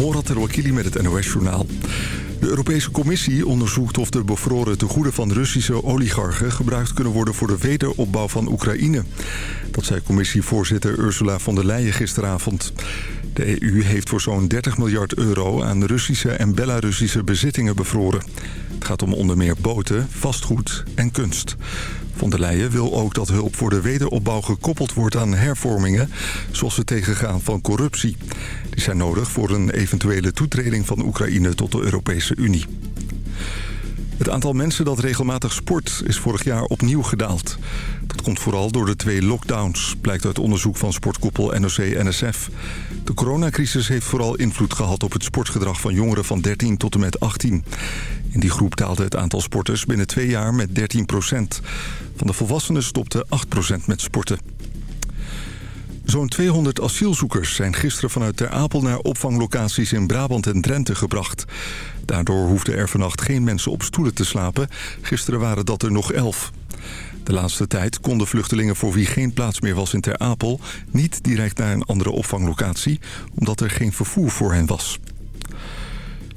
Morat Rouakili met het NOS-journaal. De Europese Commissie onderzoekt of de bevroren tegoeden van Russische oligarchen... gebruikt kunnen worden voor de wederopbouw van Oekraïne. Dat zei commissievoorzitter Ursula von der Leyen gisteravond. De EU heeft voor zo'n 30 miljard euro aan Russische en Belarussische bezittingen bevroren. Het gaat om onder meer boten, vastgoed en kunst. Von der Leyen wil ook dat hulp voor de wederopbouw gekoppeld wordt aan hervormingen... zoals het tegengaan van corruptie. Die zijn nodig voor een eventuele toetreding van Oekraïne tot de Europese Unie. Het aantal mensen dat regelmatig sport is vorig jaar opnieuw gedaald. Dat komt vooral door de twee lockdowns, blijkt uit onderzoek van sportkoepel NOC-NSF. De coronacrisis heeft vooral invloed gehad op het sportgedrag van jongeren van 13 tot en met 18. In die groep daalde het aantal sporters binnen twee jaar met 13 procent. Van de volwassenen stopte 8 procent met sporten. Zo'n 200 asielzoekers zijn gisteren vanuit Ter Apel naar opvanglocaties in Brabant en Drenthe gebracht. Daardoor hoefden er vannacht geen mensen op stoelen te slapen. Gisteren waren dat er nog 11. De laatste tijd konden vluchtelingen voor wie geen plaats meer was in Ter Apel... niet direct naar een andere opvanglocatie, omdat er geen vervoer voor hen was.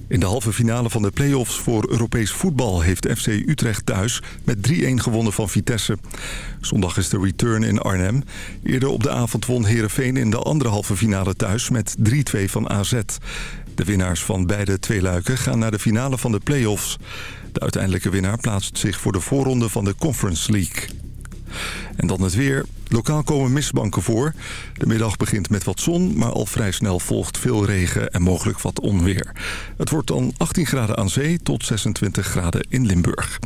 In de halve finale van de play-offs voor Europees voetbal... heeft FC Utrecht thuis met 3-1 gewonnen van Vitesse. Zondag is de return in Arnhem. Eerder op de avond won Heerenveen in de andere halve finale thuis... met 3-2 van AZ. De winnaars van beide twee luiken gaan naar de finale van de play-offs. De uiteindelijke winnaar plaatst zich voor de voorronde van de Conference League. En dan het weer. Lokaal komen mistbanken voor. De middag begint met wat zon, maar al vrij snel volgt veel regen en mogelijk wat onweer. Het wordt dan 18 graden aan zee tot 26 graden in Limburg.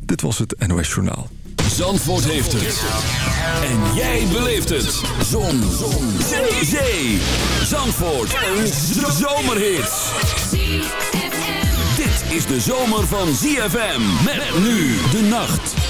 Dit was het NOS Journaal. Zandvoort heeft het. En jij beleeft het. Zon. zon. Zee. Zee. Zandvoort. Een zomerhit. Dit is de zomer van ZFM. Met nu de nacht.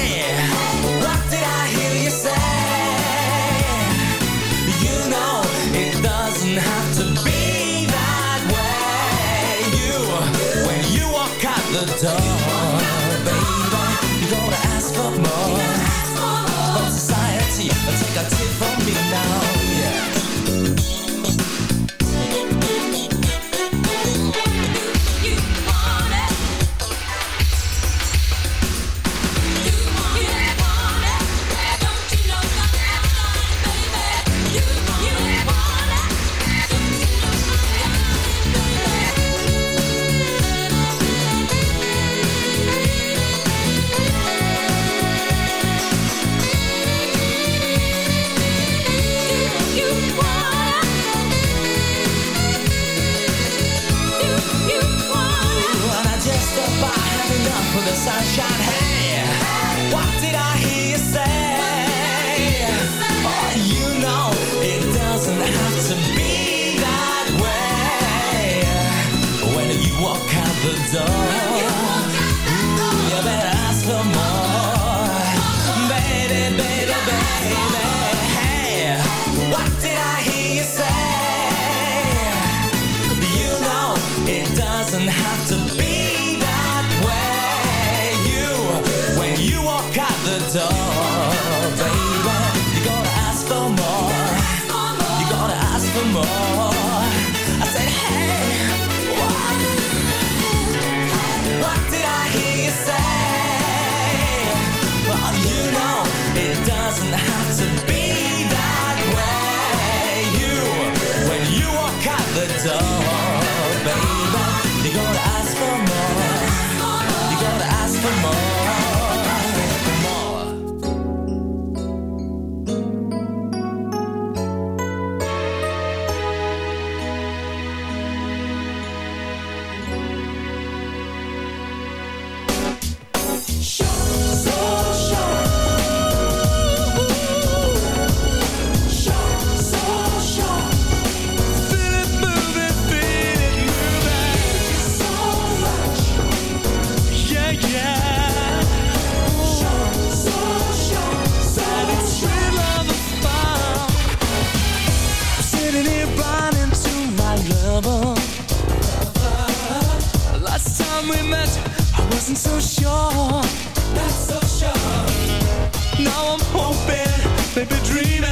we met, I wasn't so sure. Not so sure. Now I'm hoping, maybe dreaming.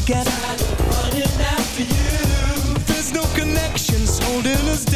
together. There's no connections holding us down.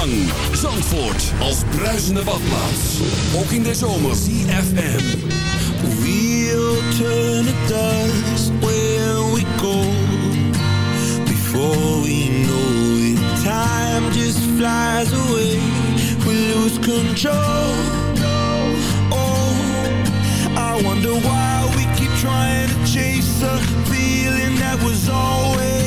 lang. Zandvoort als bruisende badplaats. Ook in de zomer. ZFM. We'll turn it dust where we go. Before we know it. Time just flies away. We lose control. Oh, I wonder why we keep trying to chase a feeling that was always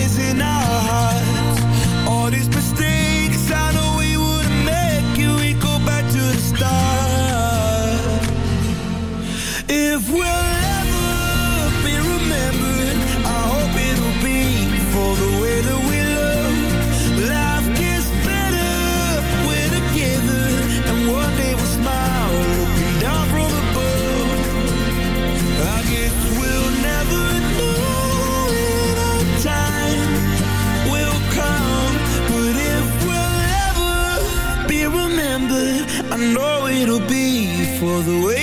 the way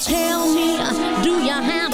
tell me, do you have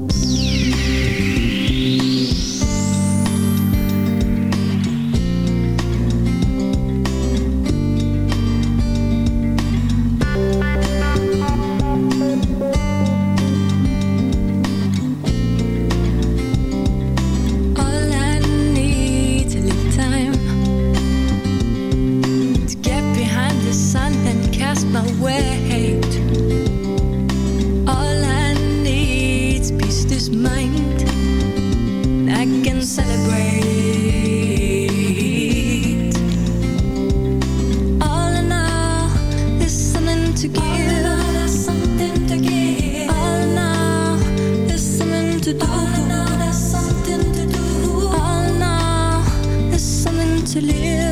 to live.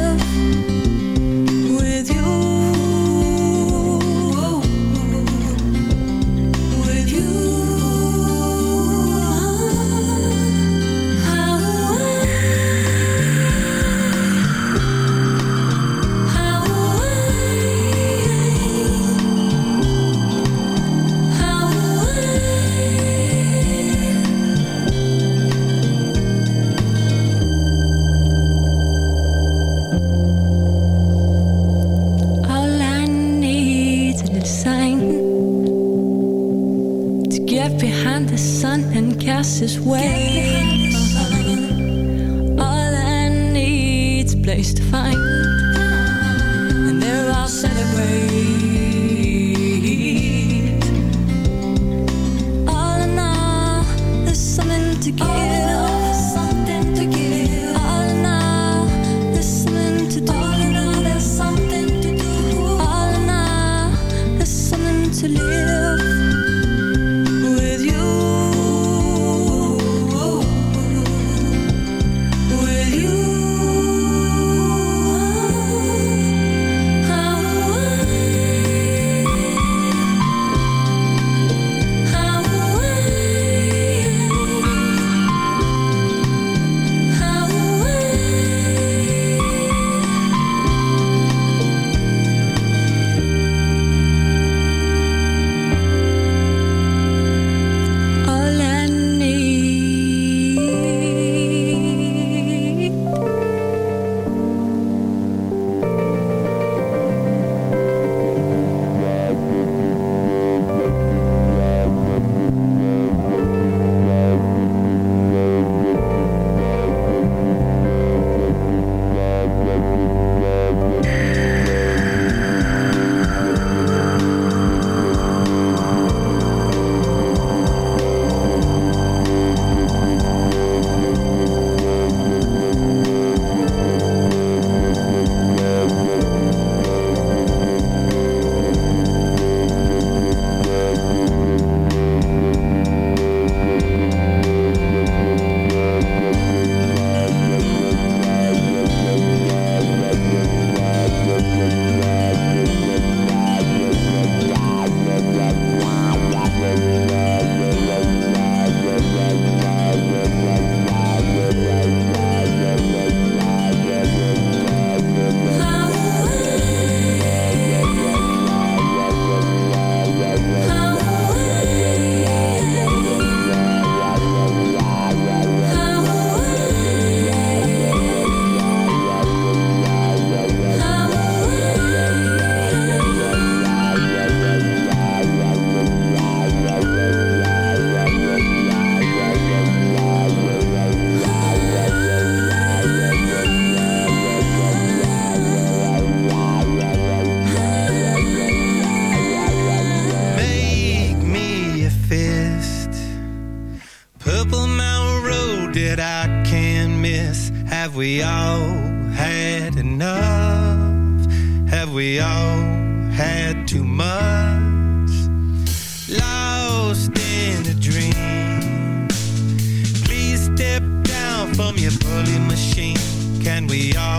we are.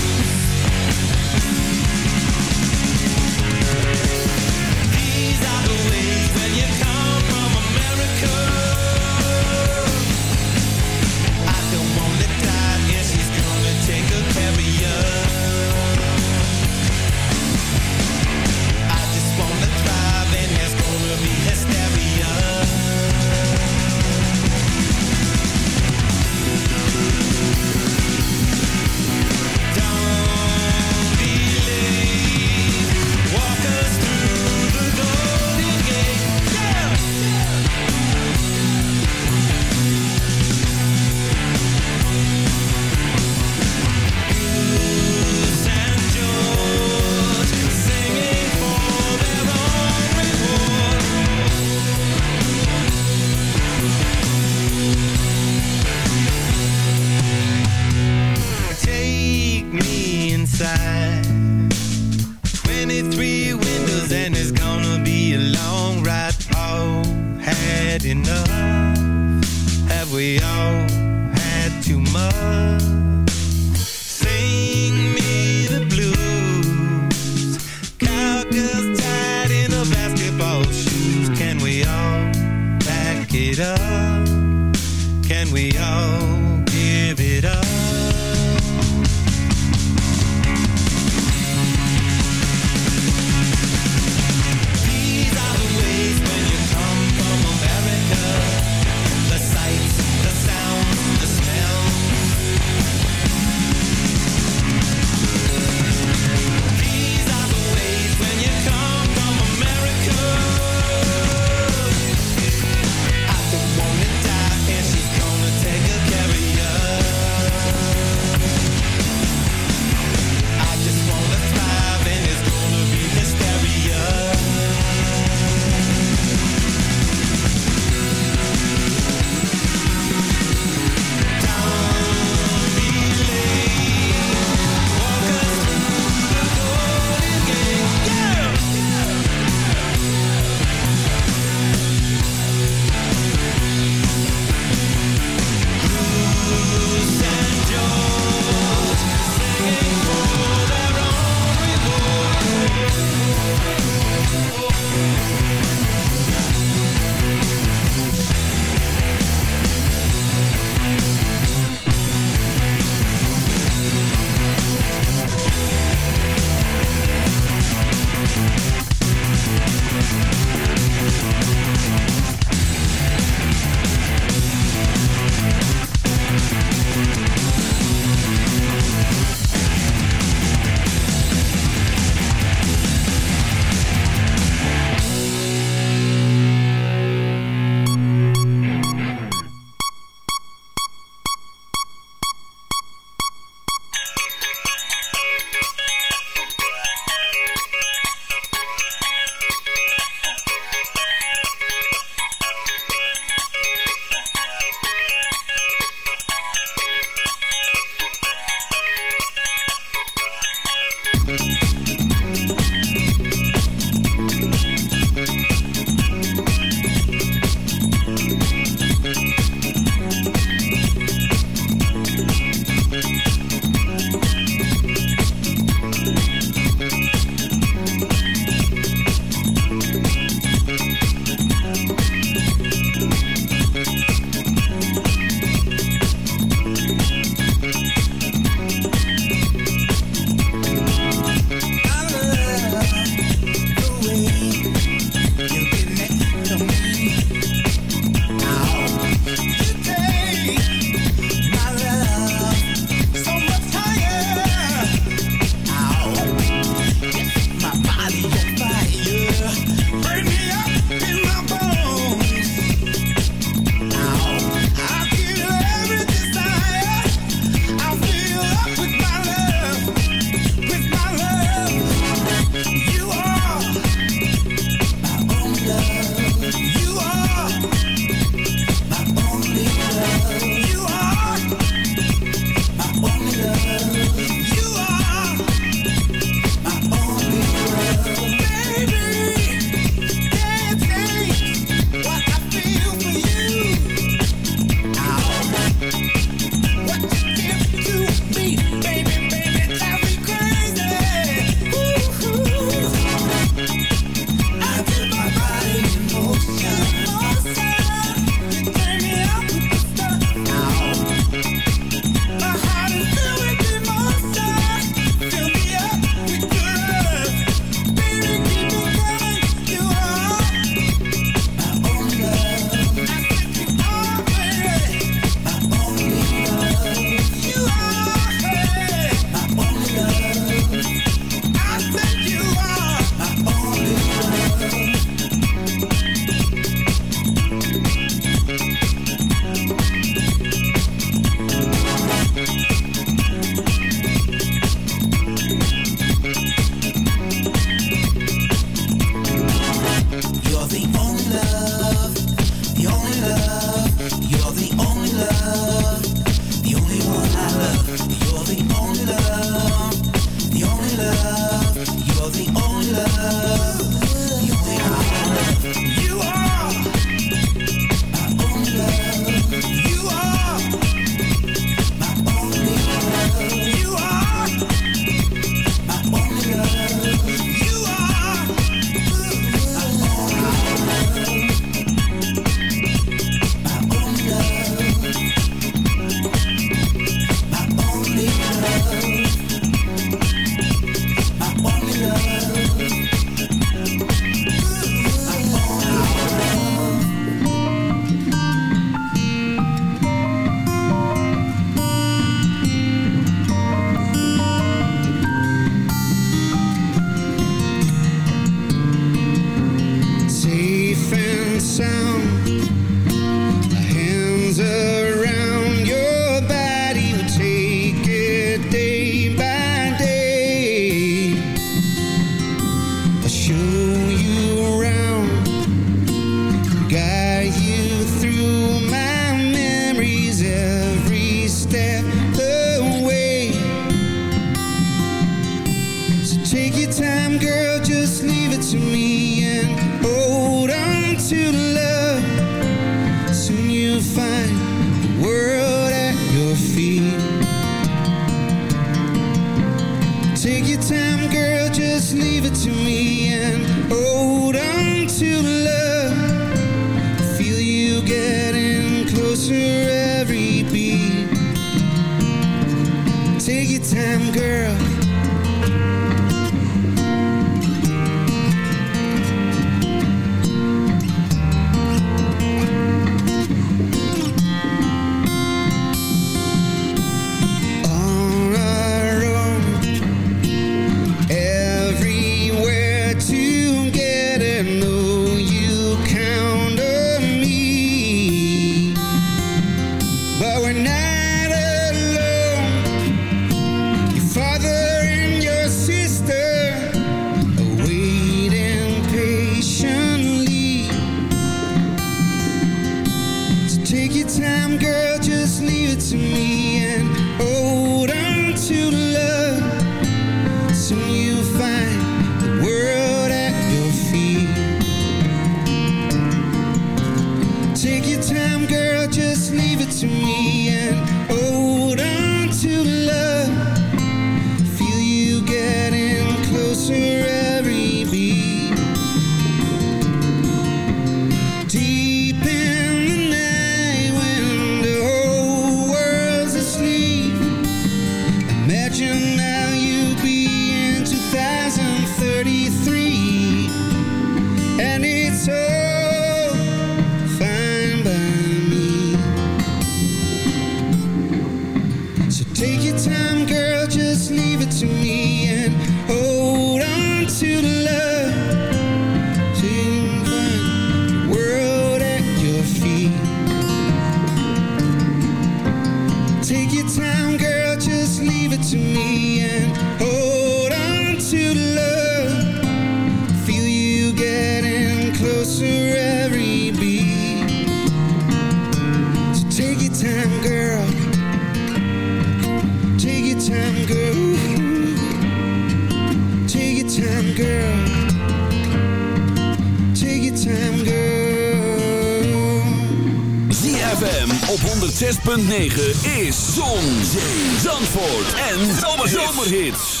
Zomerhits.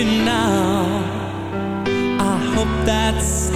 Now. I hope that's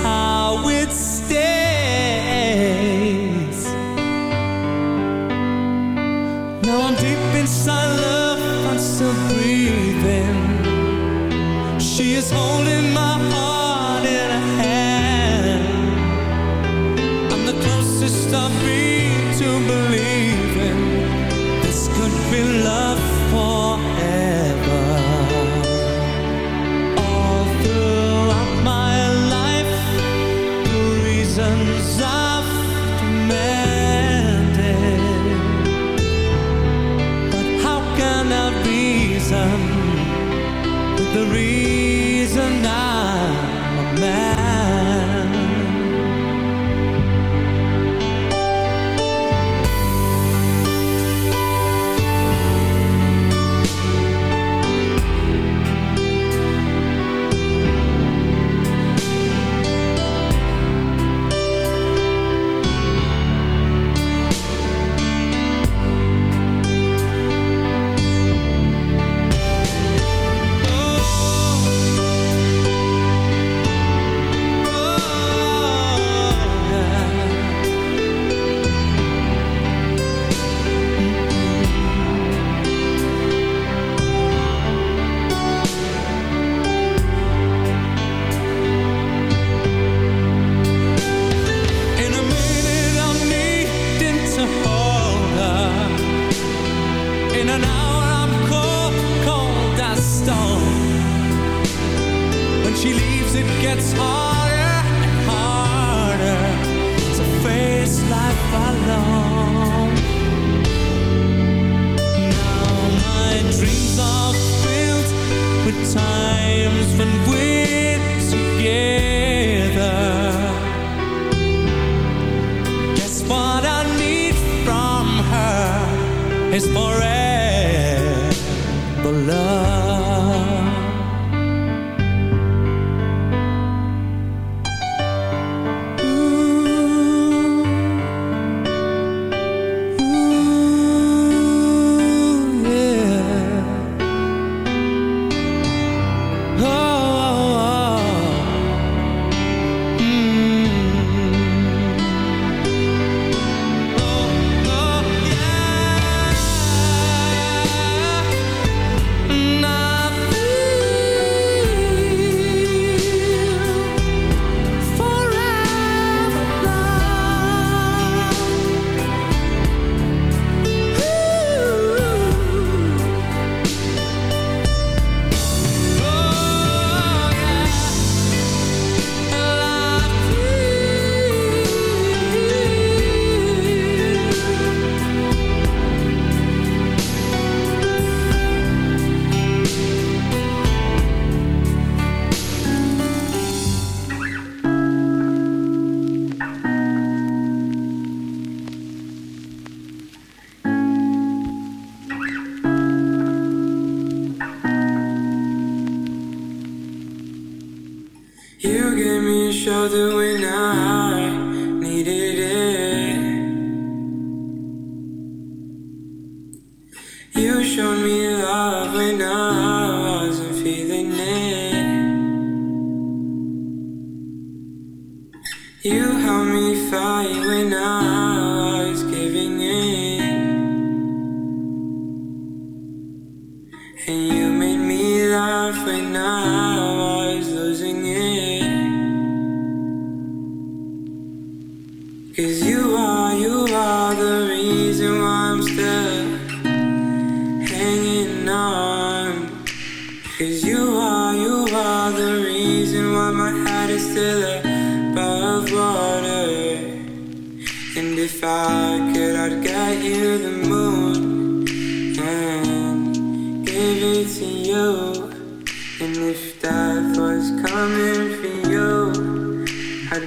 me far you I.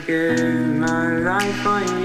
Give my life for you.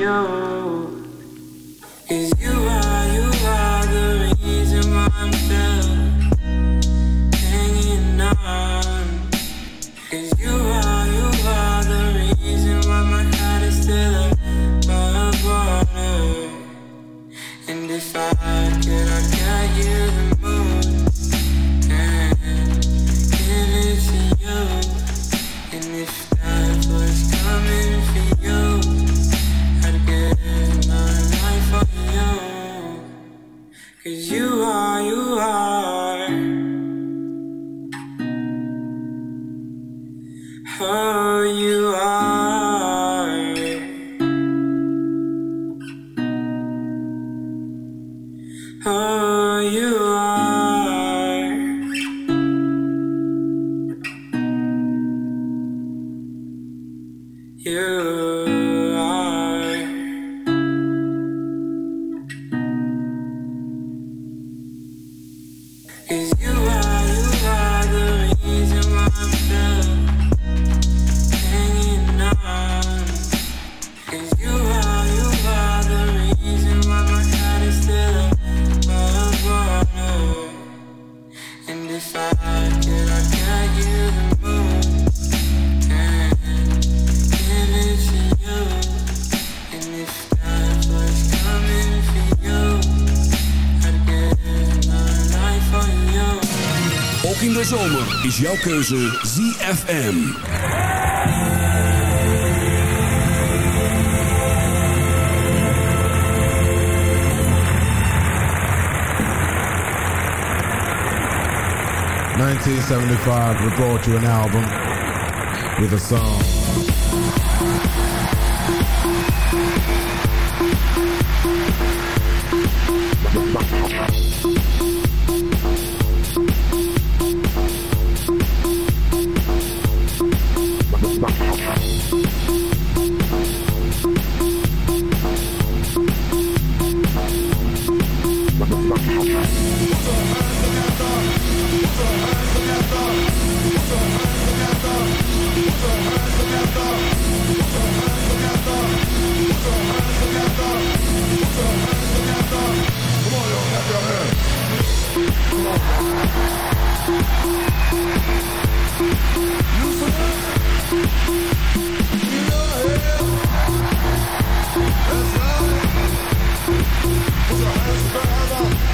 is jouw keuze ZFM. Nineteen seventy five, we brought you an album with a song. Put your hands together.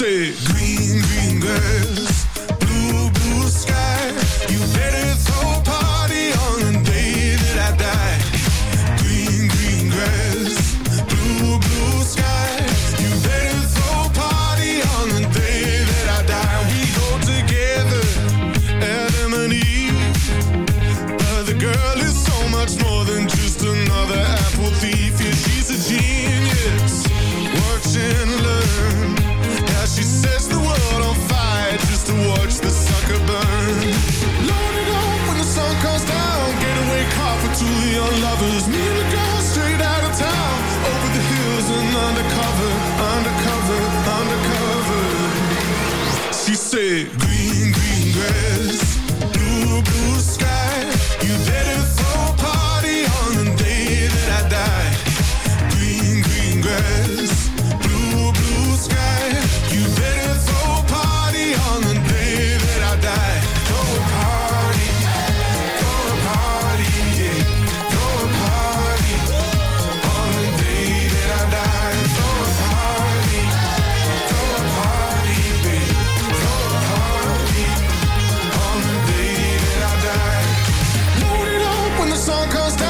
say, Green, green grass. 'Cause.